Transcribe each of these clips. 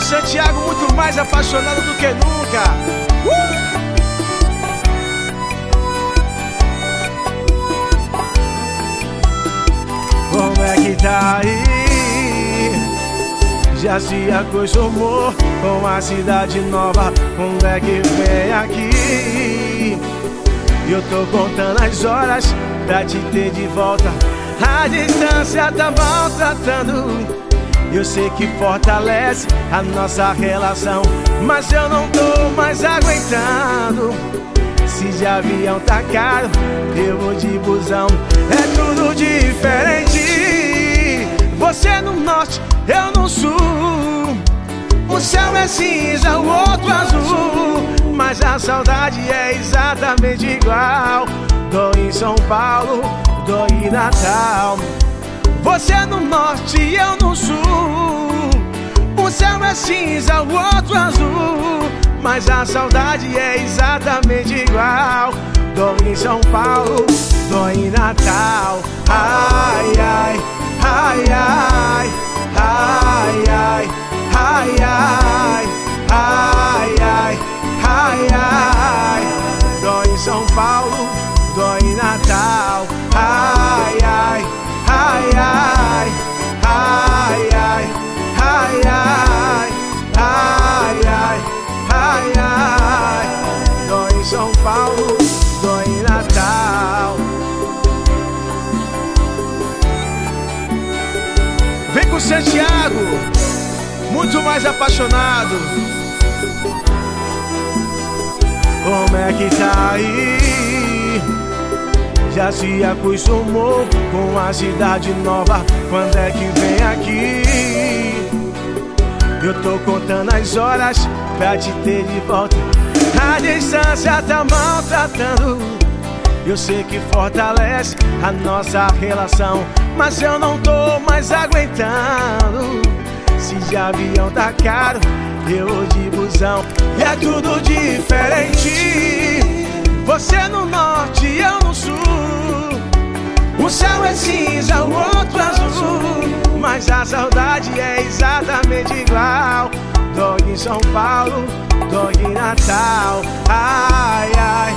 Santiago muito mais apaixonado do que nunca. Uh! Como é que tá aí? Já se acostumou com a cidade nova Quando é que vem aqui? Eu tô contando as horas pra te ter de volta A distância tá maltratando eu sei que fortalece a nossa relação Mas eu não tô mais aguentando. Se de avião tá caro, eu vou de busão. É tudo diferente. Você no norte, eu no sul. O céu é cinza, o outro azul. Mas a saudade é exatamente igual. Tô em São Paulo, tô em Natal. Você é no norte eu no sul. Um é cinza, o outro azul. Mas a saudade é exatamente igual. Dou em São Paulo, dou em Natal. Ai, ai, ai, ai, ai, ai, ai, ai, ai, ai, ai, ai. Dou em São Paulo, Santiago, muito mais apaixonado. Como é que tá aí? Já se acostumou com a cidade nova? Quando é que vem aqui? Eu tô contando as horas pra te ter de volta a distância tá maltratando. Eu sei que fortalece a nossa relação, mas eu não tô mais aguentando. Se de avião tá caro, eu de busão. E é tudo diferente. Você no norte, eu no sul. O céu é cinza, o outro azul. Mas a saudade é exatamente igual. Dog em São Paulo, dog em Natal. Ai, ai,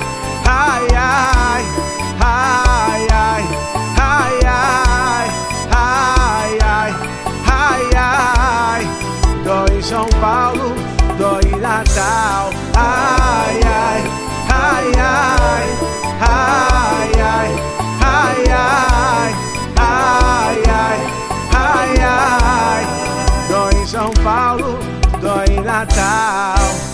dói em Natal.